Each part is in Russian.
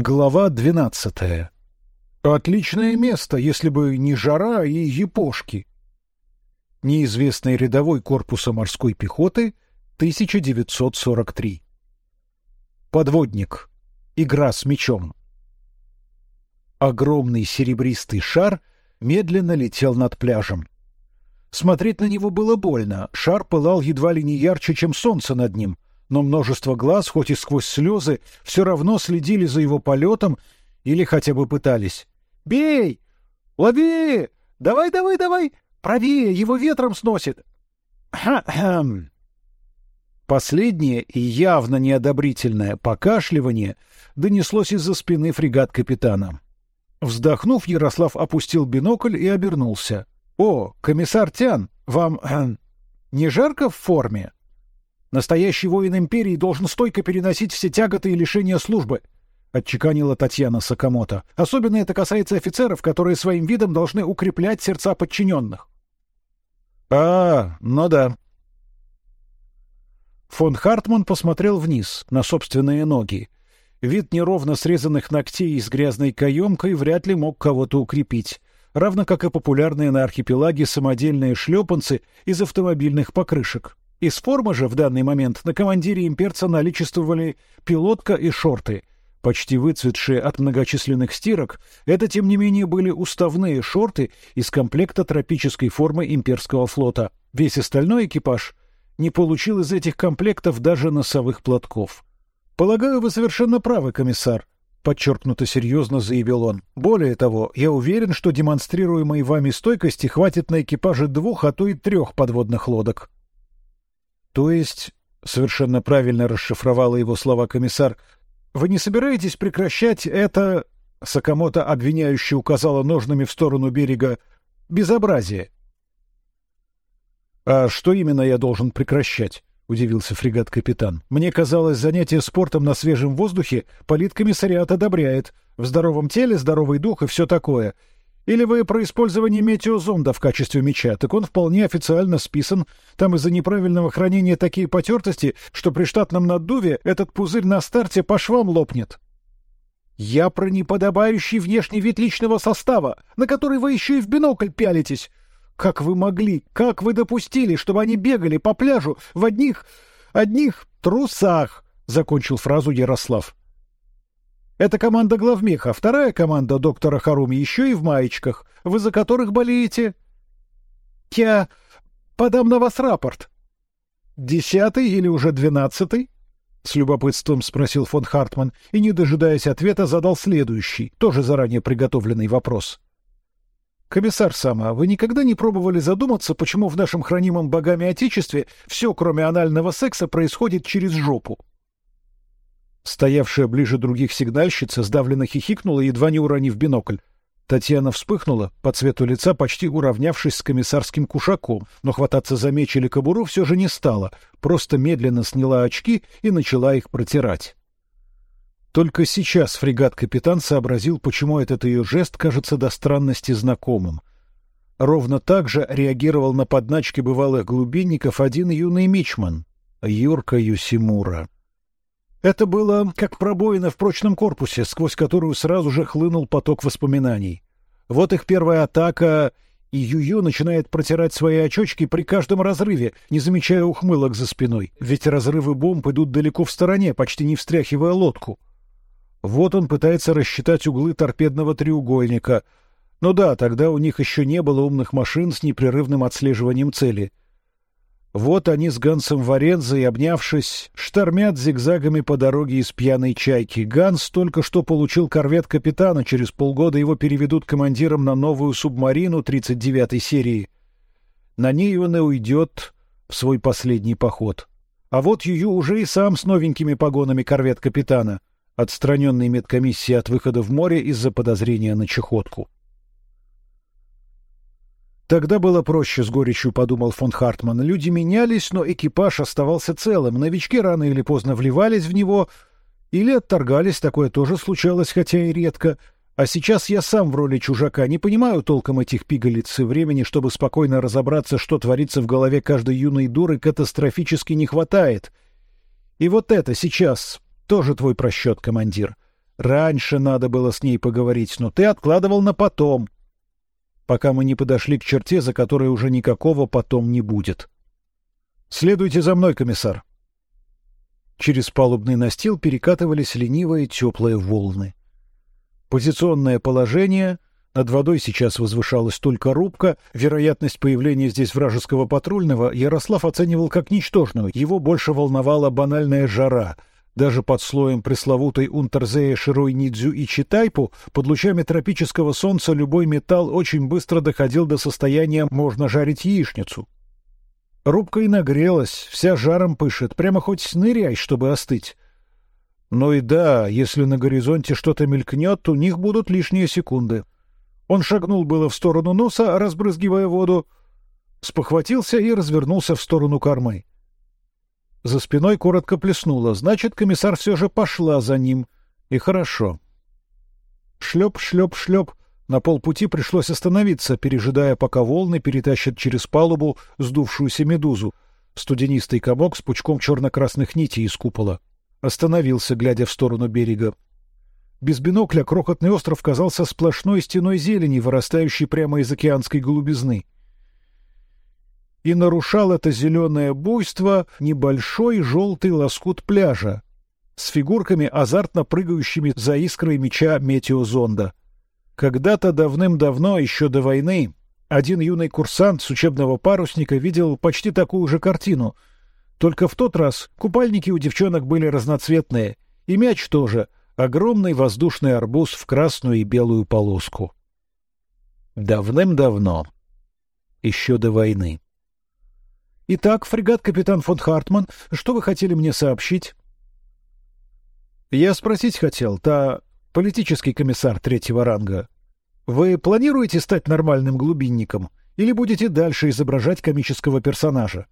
Глава двенадцатая. Отличное место, если бы не жара и япошки. Неизвестный рядовой корпуса морской пехоты, 1943. Подводник. Игра с мечом. Огромный серебристый шар медленно летел над пляжем. Смотреть на него было больно. Шар пылал едва ли не ярче, чем солнце над ним но множество глаз, хоть и сквозь слезы, все равно следили за его полетом или хотя бы пытались. «Бей! Лови! Давай, давай, давай! Правее, его ветром сносит!» «Хм!» Последнее и явно неодобрительное покашливание донеслось из-за спины фрегат капитана. Вздохнув, Ярослав опустил бинокль и обернулся. «О, комиссар Тян, вам не жарко в форме?» Настоящий воин империи должен стойко переносить все тяготы и лишения службы, отчеканила Татьяна Сакамото. Особенно это касается офицеров, которые своим видом должны укреплять сердца подчиненных. А, ну да. Фон Хартман посмотрел вниз на собственные ноги. Вид неровно срезанных ногтей с грязной каемкой вряд ли мог кого-то укрепить, равно как и популярные на архипелаге самодельные шлепанцы из автомобильных покрышек. Из формы же в данный момент на командире имперца наличествовали пилотка и шорты. Почти выцветшие от многочисленных стирок, это, тем не менее, были уставные шорты из комплекта тропической формы имперского флота. Весь остальной экипаж не получил из этих комплектов даже носовых платков. «Полагаю, вы совершенно правы, комиссар», — подчеркнуто серьезно заявил он. «Более того, я уверен, что демонстрируемой вами стойкости хватит на экипаже двух, а то и трех подводных лодок». То есть, совершенно правильно расшифровала его слова комиссар, вы не собираетесь прекращать это? Сакамото обвиняюще указала ножными в сторону берега. Безобразие. А что именно я должен прекращать? удивился фрегат капитан. Мне казалось, занятие спортом на свежем воздухе политкомиссариат одобряет. В здоровом теле здоровый дух и все такое. Или вы про использование метеозонда в качестве меча? Так он вполне официально списан. Там из-за неправильного хранения такие потертости, что при штатном наддуве этот пузырь на старте по швам лопнет. Я про неподобающий внешний вид личного состава, на который вы еще и в бинокль пялитесь. Как вы могли, как вы допустили, чтобы они бегали по пляжу в одних, одних трусах? Закончил фразу Ярослав. Это команда главмеха, вторая команда доктора Харуми еще и в маечках. Вы за которых болеете? Я подам на вас рапорт. Десятый или уже двенадцатый? С любопытством спросил фон Хартман и, не дожидаясь ответа, задал следующий, тоже заранее приготовленный вопрос. Комиссар Сама, вы никогда не пробовали задуматься, почему в нашем хранимом богами отечестве все, кроме анального секса, происходит через жопу? Стоявшая ближе других сигнальщица сдавленно хихикнула, едва не уронив бинокль. Татьяна вспыхнула, по цвету лица почти уравнявшись с комиссарским кушаком, но хвататься за меч или кобуру все же не стала, просто медленно сняла очки и начала их протирать. Только сейчас фрегат-капитан сообразил, почему этот ее жест кажется до странности знакомым. Ровно так же реагировал на подначки бывалых глубинников один юный мичман — Юрка Юсимура. Это было как пробоина в прочном корпусе, сквозь которую сразу же хлынул поток воспоминаний. Вот их первая атака, и Юю начинает протирать свои очочки при каждом разрыве, не замечая ухмылок за спиной, ведь разрывы бомб идут далеко в стороне, почти не встряхивая лодку. Вот он пытается рассчитать углы торпедного треугольника. Но да, тогда у них еще не было умных машин с непрерывным отслеживанием цели — вот они с Гансом Варензой, обнявшись, штормят зигзагами по дороге из пьяной чайки. Ганс только что получил корвет капитана, через полгода его переведут командиром на новую субмарину 39-й серии. На ней он и уйдет в свой последний поход. А вот Юю уже и сам с новенькими погонами корвет капитана, отстраненный медкомиссией от выхода в море из-за подозрения на чехотку. Тогда было проще, с горечью подумал фон Хартман. Люди менялись, но экипаж оставался целым. Новички рано или поздно вливались в него или отторгались, такое тоже случалось, хотя и редко. А сейчас я сам в роли чужака не понимаю толком этих пигалиц и времени, чтобы спокойно разобраться, что творится в голове каждой юной дуры, катастрофически не хватает. И вот это сейчас тоже твой просчет, командир. Раньше надо было с ней поговорить, но ты откладывал на потом, пока мы не подошли к черте, за которой уже никакого потом не будет. Следуйте за мной, комиссар. Через палубный настил перекатывались ленивые теплые волны. Позиционное положение над водой сейчас возвышалась только рубка. Вероятность появления здесь вражеского патрульного Ярослав оценивал как ничтожную. Его больше волновала банальная жара. Даже под слоем пресловутой Унтерзея Широй Нидзю и Читайпу под лучами тропического солнца любой металл очень быстро доходил до состояния «можно жарить яичницу». Рубка и нагрелась, вся жаром пышет, прямо хоть ныряй, чтобы остыть. Ну и да, если на горизонте что-то мелькнет, у них будут лишние секунды. Он шагнул было в сторону носа, разбрызгивая воду, спохватился и развернулся в сторону кормы. За спиной коротко плеснуло, значит, комиссар все же пошла за ним. И хорошо. Шлеп, шлеп, шлеп. На полпути пришлось остановиться, пережидая, пока волны перетащат через палубу сдувшуюся медузу, студенистый комок с пучком черно-красных нитей из купола. Остановился, глядя в сторону берега. Без бинокля крохотный остров казался сплошной стеной зелени, вырастающей прямо из океанской голубизны. И нарушал это зеленое буйство небольшой желтый лоскут пляжа с фигурками, азартно прыгающими за искрой меча метеозонда. Когда-то давным-давно, еще до войны, один юный курсант с учебного парусника видел почти такую же картину. Только в тот раз купальники у девчонок были разноцветные, и мяч тоже — огромный воздушный арбуз в красную и белую полоску. Давным-давно, еще до войны. Итак, фрегат капитан фон Хартман, что вы хотели мне сообщить? Я спросить хотел, та политический комиссар третьего ранга. Вы планируете стать нормальным глубинником или будете дальше изображать комического персонажа?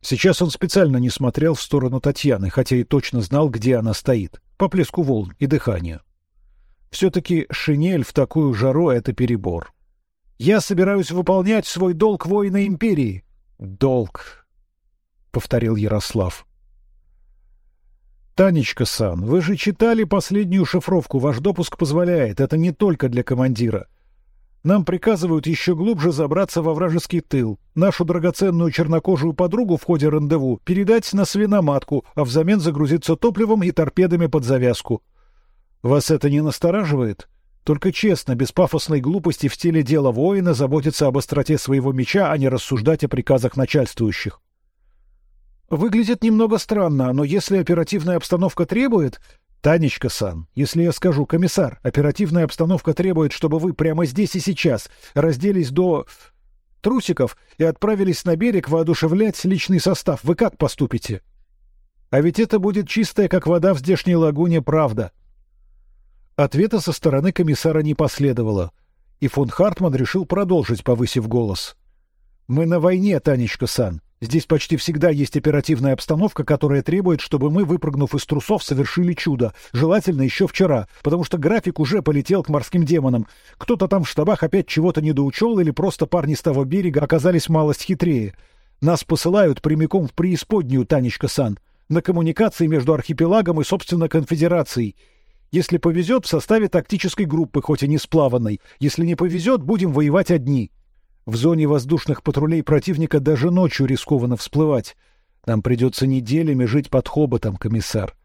Сейчас он специально не смотрел в сторону Татьяны, хотя и точно знал, где она стоит по плеску волн и дыханию. Все-таки шинель в такую жару — это перебор. Я собираюсь выполнять свой долг воина империи. Долг, — повторил Ярослав. Танечка-сан, вы же читали последнюю шифровку. Ваш допуск позволяет. Это не только для командира. Нам приказывают еще глубже забраться во вражеский тыл, нашу драгоценную чернокожую подругу в ходе рандеву передать на свиноматку, а взамен загрузиться топливом и торпедами под завязку. Вас это не настораживает? Только честно, без пафосной глупости в стиле дела воина заботиться об остроте своего меча, а не рассуждать о приказах начальствующих. Выглядит немного странно, но если оперативная обстановка требует, Танечка-сан, если я скажу, комиссар, оперативная обстановка требует, чтобы вы прямо здесь и сейчас разделись до трусиков и отправились на берег воодушевлять личный состав, вы как поступите? А ведь это будет чистая, как вода в здешней лагуне, правда. Ответа со стороны комиссара не последовало, и фон Хартман решил продолжить, повысив голос. Мы на войне, Танечка-сан. Здесь почти всегда есть оперативная обстановка, которая требует, чтобы мы, выпрыгнув из трусов, совершили чудо, желательно еще вчера, потому что график уже полетел к морским демонам. Кто-то там в штабах опять чего-то недоучел или просто парни с того берега оказались малость хитрее. Нас посылают прямиком в преисподнюю, Танечка-сан, на коммуникации между архипелагом и, собственно, конфедерацией. Если повезет, в составе тактической группы, хоть и не сплаванной. Если не повезет, будем воевать одни. В зоне воздушных патрулей противника даже ночью рискованно всплывать. Нам придется неделями жить под хоботом, комиссар.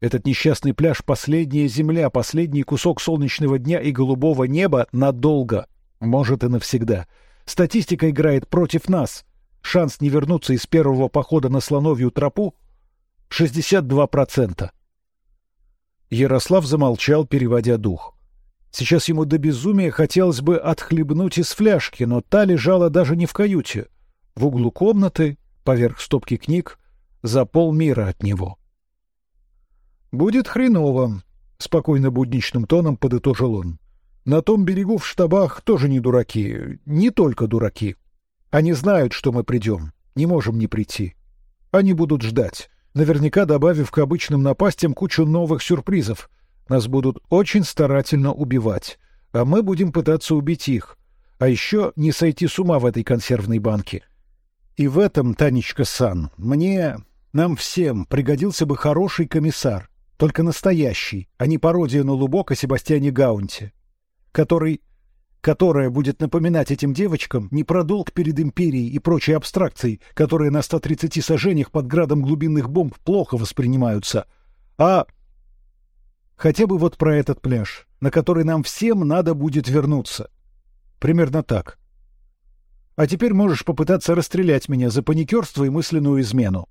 Этот несчастный пляж — последняя земля, последний кусок солнечного дня и голубого неба надолго, может и навсегда. Статистика играет против нас. Шанс не вернуться из первого похода на слоновью тропу — 62%. Ярослав замолчал, переводя дух. Сейчас ему до безумия хотелось бы отхлебнуть из фляжки, но та лежала даже не в каюте. В углу комнаты, поверх стопки книг, за полмира от него. «Будет хреново», — спокойно будничным тоном подытожил он. «На том берегу в штабах тоже не дураки, не только дураки. Они знают, что мы придем, не можем не прийти. Они будут ждать, наверняка добавив к обычным напастям кучу новых сюрпризов — нас будут очень старательно убивать, а мы будем пытаться убить их. А еще не сойти с ума в этой консервной банке. И в этом, Танечка Сан, мне, нам всем пригодился бы хороший комиссар. только настоящий, а не пародия на Лубок о Себастьяне Гаунте, который, которая будет напоминать этим девочкам не про долг перед империей и прочие абстракции, которые на 130 сажениях под градом глубинных бомб плохо воспринимаются, а хотя бы вот про этот пляж, на который нам всем надо будет вернуться. Примерно так. А теперь можешь попытаться расстрелять меня за паникерство и мысленную измену.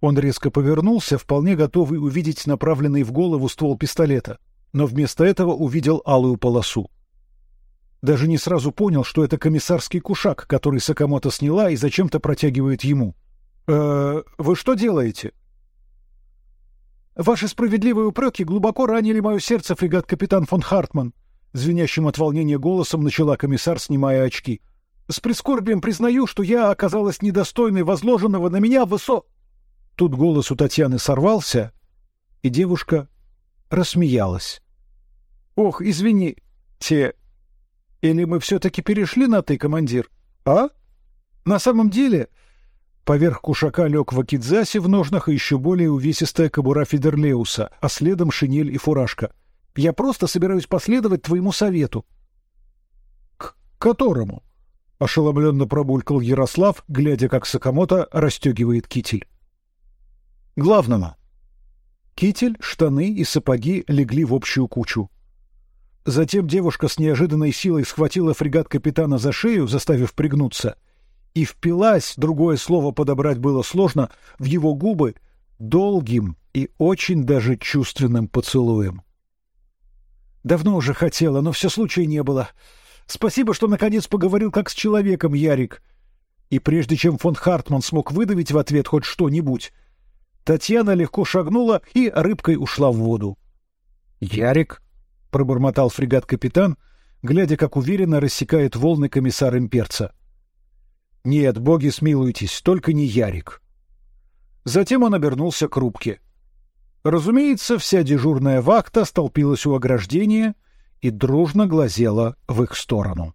Он резко повернулся, вполне готовый увидеть направленный в голову ствол пистолета, но вместо этого увидел алую полосу. Даже не сразу понял, что это комиссарский кушак, который Сакамото сняла и зачем-то протягивает ему. «Э, вы что делаете?» «Ваши справедливые упреки глубоко ранили мое сердце, фрегат-капитан фон Хартман», звенящим от волнения голосом начала комиссар, снимая очки. «С прискорбием признаю, что я оказалась недостойной возложенного на меня высо...» Тут голос у Татьяны сорвался, и девушка рассмеялась. Ох, извини, те. Или мы все-таки перешли на ты, командир? А? На самом деле, поверх кушака лег вакидзаси в ножнах и еще более увесистая кобура Фидерлеуса, а следом шинель и фуражка. Я просто собираюсь последовать твоему совету. К которому? Ошеломленно пробулькал Ярослав, глядя, как Сакамото расстегивает китель. Главного. Китель, штаны и сапоги легли в общую кучу. Затем девушка с неожиданной силой схватила фрегат капитана за шею, заставив пригнуться, и впилась, другое слово подобрать было сложно, в его губы долгим и очень даже чувственным поцелуем. Давно уже хотела, но все случая не было. Спасибо, что наконец поговорил как с человеком, Ярик. И прежде чем фон Хартман смог выдавить в ответ хоть что-нибудь, Татьяна легко шагнула и рыбкой ушла в воду. Ярик, пробормотал фрегат-капитан, глядя, как уверенно рассекает волны комиссар имперца. Нет, боги смилуйтесь, только не Ярик. Затем он обернулся к рубке. Разумеется, вся дежурная вахта столпилась у ограждения и дружно глазела в их сторону.